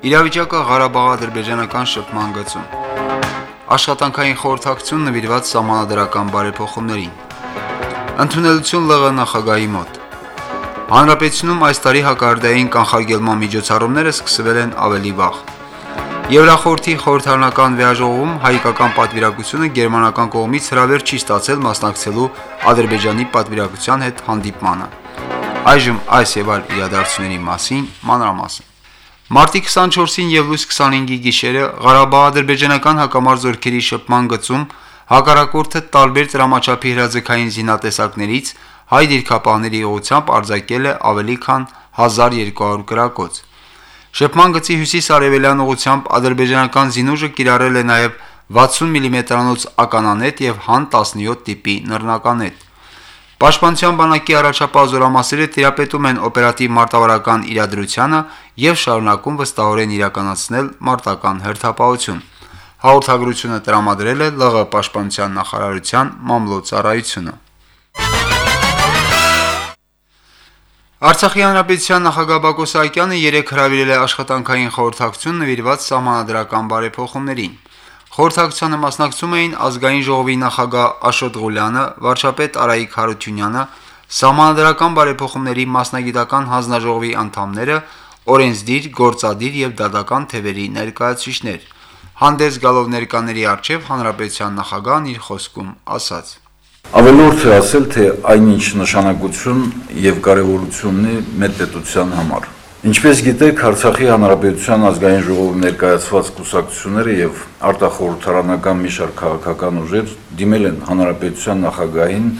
Իրավիճակը Ղարաբաղ-ադրբեջանական շփման գծում։ Աշխատանքային խորհրդակցություն նվիրված համանadrական բարեփոխումներին։ Ընդունելություն ԼՂ նախագահի մոտ։ Հանրապետությունում այս տարի հակարդային կանխարգելման միջոցառումները սկսվել են ավելի վաղ։ Եվրախորհրդի խորհրդարանական վեաժողովում հայկական պատվիրակությունը գերմանական կողմից հրավեր չի ստացել մասնակցելու Ադրբեջանի պատվիրակության հետ հանդիպմանը։ Այժմ այս եւ այլ իրադարձությունների մասին մանրամասն։ Մարտի 24-ին եւ լույս 25-ի գիշերը Ղարաբաղ-ադրբեջանական հակամարտ զորքերի շփման գծում հակառակորդը տարբեր դրամաչափի հրաձգային զինատեսակներից հայ դիրքապահների ուղությամբ արձակել է ավելի քան 1200 գրակոց։ Շփման գծի հյուսիս-արևելյան ուղությամբ ադրբեջանական զինուժը կիրառել է նաև 60 մմ-անոց ականանետ եւ հան 17 տիպի նռնականետ։ Պաշտպանության բանակի առաջապահ զորամասերը տիրապետում են օպերատիվ մարտավարական իրադրությանը եւ շարունակում վստահորեն իրականացնել մարտական հերթապահություն։ Հաղորդագրությունը տրամադրել է ԼՂ պաշտպանության նախարարության մամլոյցարայությունը։ Արցախի հանրապետության նախագահ Բակո Սահակյանը երեկ հրավիրել է աշխատանքային խորհրդակցություն նվիրված սահմանադրական բարեփոխումներին։ Խորհրդակցությանը մասնակցում էին ազգային ժողովի նախագահ Աշոտ Ղուլյանը, վարչապետ Արայիկ Հարությունյանը, սահմանադրական բարեփոխումների մասնագիտական հանձնաժողովի անդամները, օրենսդիր, գործադիր եւ դատական թևերի ներկայացուցիչներ։ Հանդես գալով ներկաների արչև հանրապետության նախագահն իր խոսքում ասաց. Ավելորդ է ասել, թե այնինչ նշանակություն եւ կարեւորություն ունի մեր պետության համար։ Ինչպես գիտեք, Արցախի Հանրապետության ազգային ժողովի ներկայացված կուսակցությունները եւ արտախորհրդարանական մի շարք քաղաքական ուժեր դիմել են Հանրապետության նախագահին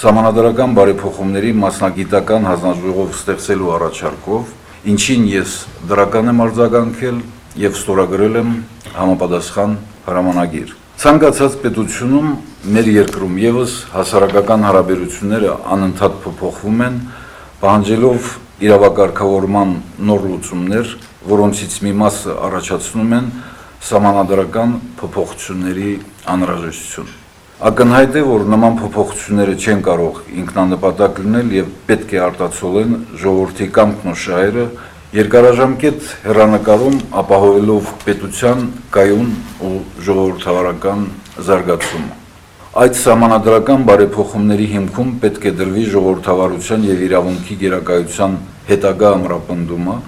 համանadrական բարեփոխումների մասնագիտական հանձնաժողով ստեղծելու առաջարկով, ինչին ես դրական եմ արձագանքել եւ ստորագրել եմ համապատասխան հրամանագիր։ Ցանկացած պետությունում մեր երկրում եւս հասարակական հարաբերությունները անընդհատ փոփոխվում են, պահանջելով իրավակարգավորման նոր լուծումներ, որոնցից մի մասը առաջացնում են համանadrական փոփոխությունների անհրաժեշտություն։ Ակնհայտ է, որ նման փոփոխությունները չեն կարող ինքնանպատակ լինել եւ պետք է արտացոլեն ժողովրդի կամքն ու շահերը երկարաժամկետ հերանեկարում ապահովելով պետության կայուն ու ժողովրդավարական զարգացումը։ Այդ համանadrական բարեփոխումների հիմքում պետք է դրվի ժողովրդավարության եւ իրավունքի գերակայության հետագա ամրապնդումը,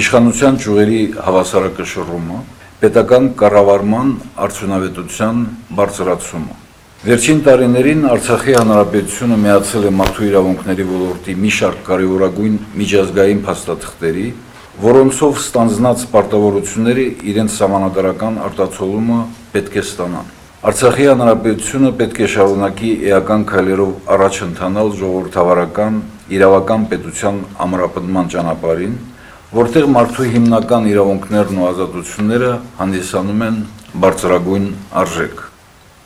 իշխանության ճյուղերի հավասարակշռումը, պետական կառավարման արդյունավետության բարձրացումը։ Վերջին տարիներին Արցախի հանրապետությունը միացել է մարդու իրավունքների ոլորտի մի շարք կարևորագույն միջազգային փաստաթղթերի, որոնցով ստանձնած պարտավորությունները իրենց համանadrական արտացոլումը պետք է ստանան։ Արցախի հանրապետությունը պետք է շարունակի էական քայլերով առաջ ընթանալ ժողովրդավարական իրավական պետության ամրապնդման ճանապարհին, որտեղ մարդու հիմնական իրավունքներն ու ազատությունները հանդիսանում են բարձրագույն արժեք։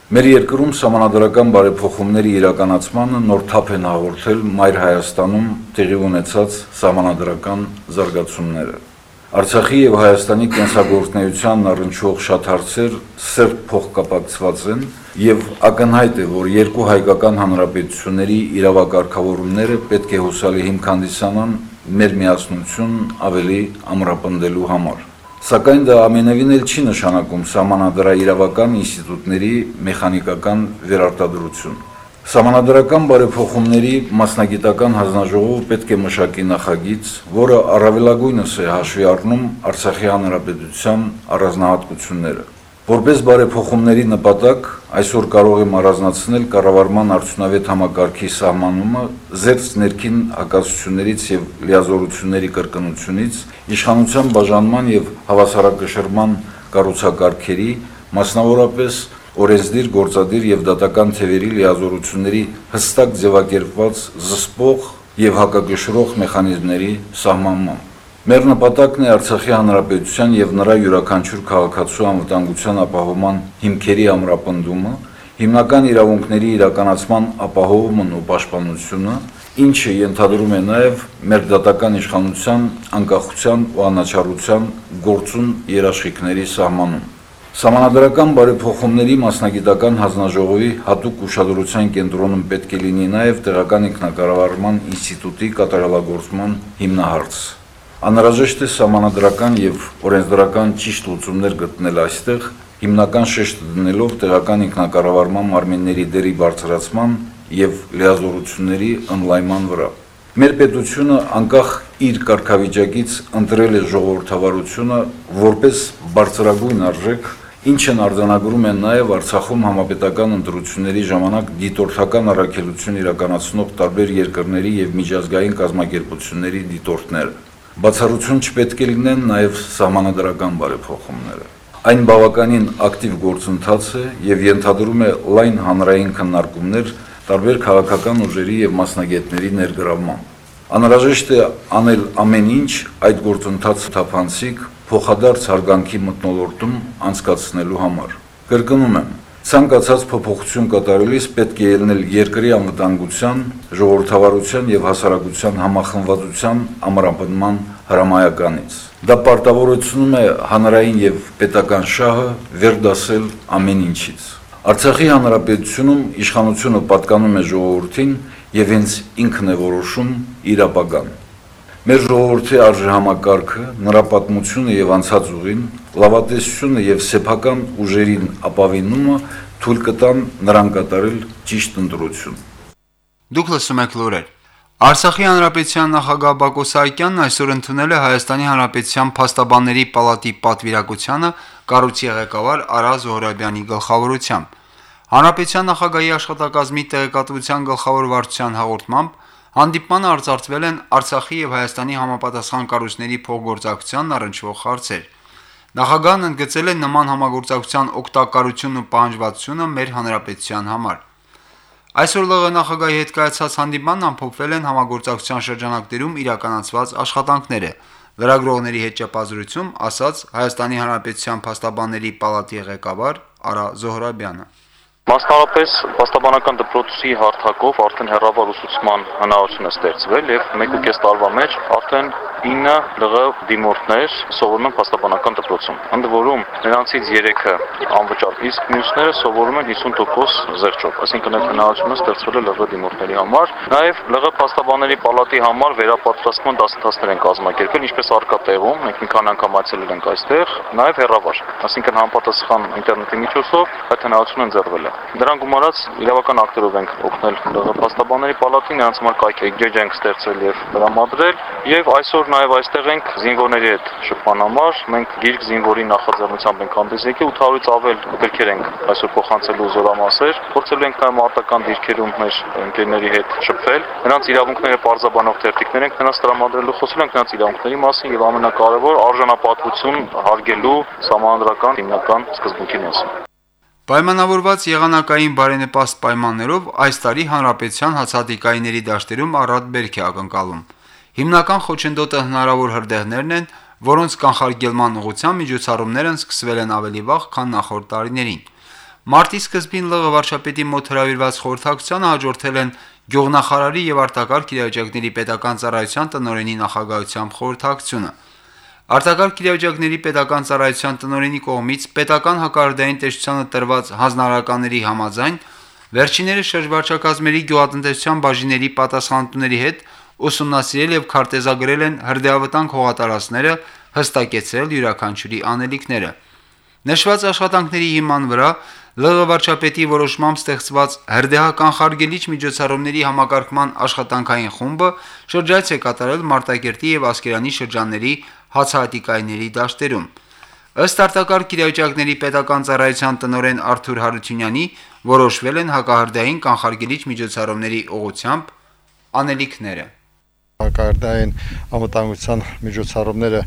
Մեր երկրում համանadrական բարեփոխումների իրականացմանը նոր թափ են հաղորդել Մայր Հայաստանում տեղի ունեցած համանadrական զարգացումները։ Արցախի եւ Հայաստանի կենսագործնեությանն առնչվող շատ հարցեր սերտ փոխկապակցված են եւ ակնհայտ է, որ երկու հայկական հանրապետությունների իրավակարգավորումները պետք է հուսալի հիմք հանդիսանան մեր միասնություն ավելի ամրապնդելու համար։ Սակայն դա ամենևին էլ չի նշանակում համանadrաիրավական ինստիտուտների մեխանիկական վերարտադրություն։ Սահմանադրական բարեփոխումների մասնագիտական հանձնաժողովը պետք է մշակի նախագիծ, որը առավելագույնս է հաշվի առնում Արցախի հանրապետության առանձնահատկությունները։ Որպես բարեփոխումների նպատակ այսօր կարող եմ առանձնացնել կառավարման արդյունավետ համակարգի սահմանումը զերծ ներքին հակասություններից եւ լիազորությունների կրկնությունից, իշխանության բաժանման եւ հավասարակշռման կառուցակարգերի, մասնավորապես օրենսդիր, գործադիր եւ դատական թևերի լիազորությունների հստակ ձևակերպված զսպող եւ հակակշռող մեխանիզմների սահմանման։ Մեր նպատակն է Արցախի հանրապետության եւ նրա յուրաքանչյուր քաղաքացու անվտանգության ապահովման հիմքերի ամրապնդումը, հիմնական իրավունքների իրականացման ապահովումն ու պաշտպանությունը, ինչը ենթադրում է նաեւ մեր դատական իշխանության անկախության ու անաչառության գործուն երաշխիքների սահմանում։ Սահմանադրական բարեփոխումների մասնագիտական հանձնաժողովի հատուկ ուշադրության կենտրոնում պետք է լինի նաև տեղական ինքնակառավարման ինստիտուտի կատարելագործման հիմնահարց։ Անհրաժեշտ է սահմանադրական եւ օրենսդրական ճիշտ լուծումներ գտնել այստեղ, հիմնական շեշտը դնելով տեղական ինքնակառավարման մարմինների դերի բարձրացման եւ լիազորությունների ընդլայնման վրա։ Մեր պետությունը անկախ իր կարգավիճակից ընտրել է ժողովրդավարությունը որպես բարձրագույն արժեք, ինչն արձանագրում է նաև Արցախում համապետական ընտրությունների ժամանակ դիտորդական առաքելություն իրականացնող տարբեր երկրների եւ միջազգային կազմակերպությունների դիտորդները։ Բացառություն չպետք է լինեն նաև սահմանադրական բարեփոխումները։ Այն բավականին ակտիվ գործընթաց է եւ ենթադրում է լայն հանրային քննարկումներ տարբեր քաղաքական ուժերի եւ մասնագետների ներգրավման։ Անհրաժեշտ է անել ամեն ինչ այդ գործընթացը թափանցիկ փոխադարձ հարգանքի մտնոլորտում անցկացնելու համար։ Կրկնում եմ, ցանկացած փոփոխություն կատարելիս պետք է ելնել երկրի անվտանգության, ժողովրդավարության եւ հասարակության համախմբվածության ամրապնդման հրամայականից։ Դա պարտավորությունում է հանրային եւ պետական շահը վերդասել ամեն ինչից։ Արցախի հանրապետությունում իշխանությունը պատկանում է ժողովրդին եւ հենց ինքն է որոշում իր ապագան։ Մեր ժողովրդի արժեհամակարգը, նրա պատմությունը եւ անցած ուղին, լավատեսությունը եւ սեփական ուժերին ապավինումը թույլ կտան նրան կատարել ճիշտ ընտրություն։ Դուք լսում եք լուրեր։ Արցախի հանրապետության նախագահ Բակո Սահակյանն այսօր ընդունել է Հայաստանի հանրապետության փաստաբանների պալատի պատվիրակությանը կառույցի ղեկավար Արա Զոհրաբյանի գլխավորությամբ։ Հանրապետության նախագահի աշխատակազմի տեղեկատվության գլխավոր վարչության հաղորդմամբ հանդիպմանը արձարծվել են Արցախի եւ Հայաստանի համապատասխան կառույցների փոխգործակցությանն առնչվող հարցեր։ Նախագահն ընդգծել է նման համագործակցության օգտակարությունն ու պահանջվածությունը մեր հանրապետության համար։ Այսօր ԼՂ նախագահի հետ կայացած հանդիպմանն ամփոփվել են համագործակցության շրջանակներում իրականացված աշխատանքները։ Լրագրողների հետ ճեպազրույցում ասաց Հայաստանի Հանրապետության փաստաբանների պալատի ղեկավար Արա Զոհրաբյանը։ Մասնավորապես պաստաբանական դպրոցի հարթակով արդեն հերավար ուսուցման հնարավորություն է ստեղծվել եւ 1.5 տարվա մեջ արդեն 9 ԼՂ դիմորդներ սովորում են պաստաբանական դպրոցում։ Ընդ որում նրանցից 3-ը անվճար, իսկ մյուսները սովորում են 50% զեղչով, այսինքն այդ հնարավորությունը ստեղծվել է ԼՂ դիմորդների համար։ Նաեւ ԼՂ պաստաբանների պալատի համար վերապատրաստման դասընթացներ են կազմակերպել, ինչպես արկա տեղում, մենք մի քանի անգամ այցելել ենք այստեղ, նաեւ հերավար, այսինքն համապատասխան ինտերնետի միջոցով այդ հնարավորությունը ընձեռվել է։ Դրան գումարած իրավական ակտերով ենք օգնել ԼՂ փաստաբանների պալատին, նրանց համար կայքեջ ենք ստեղծել եւ դրամադրել եւ այսօր նաեւ այստեղ ենք զինվորների հետ շփման համար։ Մենք գիրք զինվորի նախաձեռնությամբ ենք հանդես եկել 800-ից ավել գրքեր ենք այսօր փոխանցելու զորամասեր։ Փորձելու ենք նաեւ մարտական դիրքերում մեր ընկերների հետ շփվել։ Նրանց իրավունքները բարձաբանող թերթիկներ ենք նրանց տրամադրելու, խոսել ենք նրանց իրավունքների մասին եւ ամենակարևոր արժանապատվություն հարգելու համանդրական հիմնական սկզբունքի մասին։ Պայմանավորված եղանակային բարենպաստ պայմաններով այս տարի հանրապետության հացադիկայիների դաշտերում առատ բերք է ակնկալում։ Հիմնական խոչընդոտը հնարավոր հրդեհներն են, որոնց կանխարգելման ուղղությամբ միջոցառումներն սկսվել են ավելի վաղ, քան նախորդ տարիներին։ Մարտի սկզբին ԼՂ վարչապետի մոտ հրավիրված խորհրդակցությանը հաջորդել են գյուղնախարարի եւ արտակարգ իրավիճակների պետական ծառայության տնօրենի նախագահությամբ խորհրդակցությունը։ Արտակարգ իրավիճակների պետական ծառայության տնօրենի կողմից պետական հակարդային տեսչությանը տրված հանձնարարականների համաձայն վերջիններս շրջվարչակազմերի գյուղատնտեսության բաժինների պատասխանատուների հետ ուսումնասիրել եւ քարտեզագրել են հրդեհավտանգ հողատարածները, հստակեցրել յուրաքանչյուրի անելիքները։ Նշված աշխատանքների հիման վրա ԼՂ վարչապետի որոշմամբ ստեղծված հրդեհական խարգելիչ միջոցառումների համակարգման աշխատանքային խումբը շրջայց է կատարել Մարտակերտի եւ Ասկերանի շրջանների հացահատիկայինների դաշտերում։ Ըստ արտակարգ իրավիճակների պետական ծառայության տնօրեն Արթուր Հարությունյանի որոշվել են հակահարդային կանխարգելիչ միջոցառումների ուղղությամբ անելիքները։ մակարդային ամտանգության միջոցառումները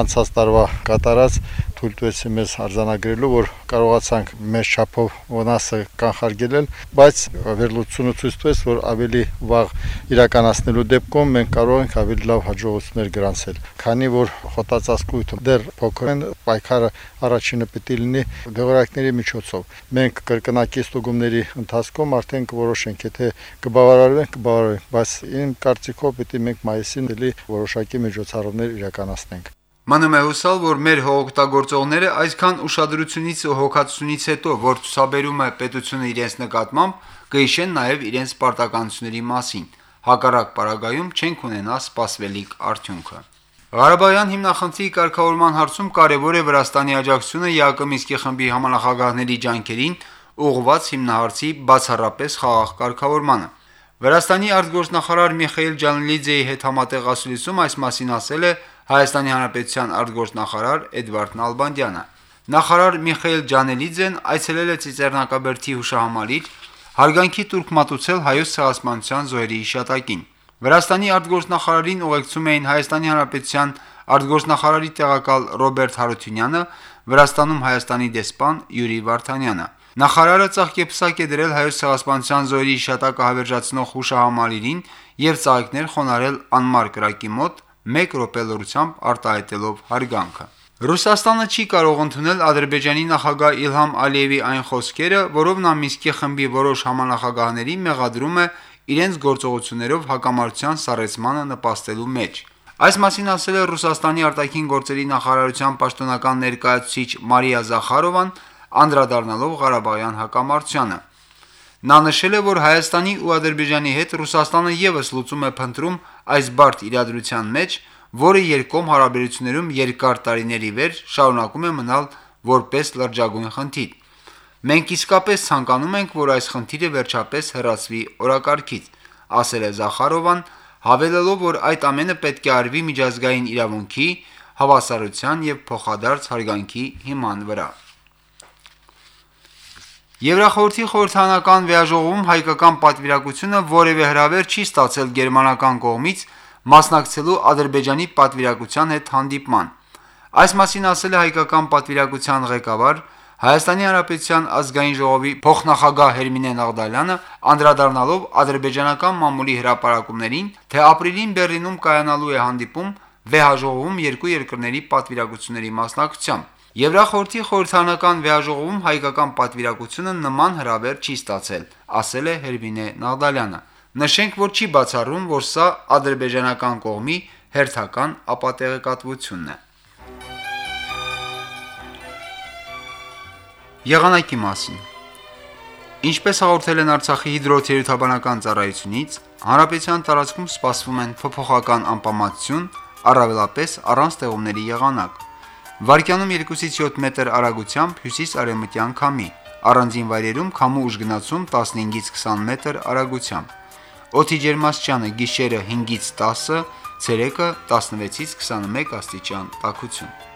անցած տարվա կատարած թույլ տվեցին մեզ արձանագրելու, որ կարողացանք մեծ չափով վնասը կանխարգելել, բայց վերլուծությունը ցույց տվեց, որ ավելի վաղ իրականացնելու դեպքում մենք կարող ենք ավելի լավ հաջողություններ գրանցել, քանի որ խոտածածկույթը դեռ փոքր են, պայքարը առաջինը պետք է լինի դեղորայքների միջոցով։ Մենք կրկնակի ստուգումների ընթացքում արդեն կորոշենք, եթե կբավարարվենք, կբավարարվենք, բայց իմ կարծիքով պետք է մենք մայիսին դելի որոշակի միջոցառումներ իրականացնենք։ Մնում է հուսալ, որ մեր հողօգտագործողները այսքան ուշադրությունից ու հոգացությունից հետո, որ ցուսաբերում է պետությունը իրենց նկատմամբ, կհիշեն նաև իրենց պարտականությունների մասին։ Հակառակ պարագայում չենք ունենա սպասվելիք արդյունքը։ Ղարաբաղյան հիմնախնդրի կարգավորման հարցում կարևոր է Վրաստանի աջակցությունը ԵԱԿ Մինսկի խմբի համանախագահների ջանքերին ուղղված հիմնահարցի բացառապես խաղաղ կարգավորմանը։ Վրաստանի արտգործնախարար Միխայել Ջանլիձեի հետ համատեղ ասուլիսում այս մասին ասել է Հայաստանի Հանրապետության արտգործնախարար Էդվարդ Նալբանդյանը։ Նախարար Միխայել Ջանելիձեն այցելել է Ծիծեռնակաբերդի հուշահամալիր, հարգանքի տուրք մատուցել հայոց ցեղասպանության զոհերի հիշատակին։ Վրաստանի արտգործնախարարին ուղեկցում էին Հայաստանի Հանրապետության արտգործնախարարի տեղակալ Ռոբերտ Հարությունյանը, Վրաստանում Հայաստանի դեսպան Յուրի Վարդանյանը։ Նախարարը ցաղկեպսակ է դրել հայոց ցեղասպանության զոհերի հիշատակը հավերժացնող հուշահամալիրին եւ ծաղիկներ խոնարել անմար կրակի մոտ 1 րոպե լրությամբ արտահայտելով հարգանքը։ Ռուսաստանը չի կարող ընդունել Ադրբեջանի նախագահ Իլհամ Ալիևի այն խոսքերը, որով նա Մինսկի խմբի որոշ համանախագահների մեղադրում է իրենց գործողություններով հակամարտության սառեցմանը նպաստելու մեջ։ Այս մասին ասել է Ռուսաստանի արտաքին գործերի նախարարության պաշտոնական ներկայացուցիչ Մարիա Զախարովան, անդրադառնալով Ղարաբաղյան հակամարտությանը։ Նա նշել է, որ Հայաստանի ու Ադրբեջանի հետ Ռուսաստանը եւս լուծում է փնտրում այս բարդ իրադրության մեջ, որը երկկողմ հարաբերություններում երկար տարիների վեր շարունակում է մնալ որպես լրջագույն խնդիր։ Մենք իսկապես ցանկանում ենք, որ այս խնդիրը վերջապես հեռացվի օրակարգից, ասել է Զախարովան, հավելելով, որ այդ ամենը պետք է արվի միջազգային իրավունքի, հավասարության եւ փոխադարձ հարգանքի հիման վրա։ Եվրախորհրդի խորհրդանական վեաժողովում հայկական պատվիրակությունը որևէ հրավեր չի ստացել գերմանական կողմից մասնակցելու Ադրբեջանի պատվիրակության հետ հանդիպման։ Այս մասին ասել է հայկական պատվիրակության ղեկավար Հայաստանի Հանրապետության ազգային ժողովի փոխնախագահ Հերմինե Նաղդալյանը անդրադառնալով ադրբեջանական մամուլի հրապարակումներին, թե ապրիլին Բերլինում կայանալու է հանդիպում վեհաժողովում երկու երկրների պատվիրակությունների մասնակցությամբ։ Եվրախորհրդի խորհրդանական վեաժողովում հայկական պատվիրակությունը նման հրավեր չի ստացել, ասել է Հերմինե Նաղդալյանը։ Նշենք, որ չի բացառում, որ սա ադրբեջանական կողմի հերթական ապատեղեկատվությունն է։ Եղանակի մասին Ինչպես հաղորդել են Արցախի հիդրոթերապևտաբանական ծառայությունից, հանրապետության տարածքում սպասվում են փոփոխական անպամատություն, առավելապես առանց ձեղումների եղանակ։ Վարկյանում 2-ից 7 մետր արագությամբ հյուսիս-արևմտյան քամի, առանձին վայրերում քամու ուժգնացում 15-ից 20 մետր արագությամբ։ Օդի ջերմաստիճանը՝ գիշերը 5-ից 10, ցերեկը 16-ից 21 աստիճան տաքություն։